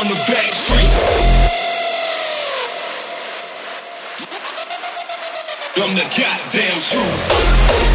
on the back street. I'm the goddamn truth.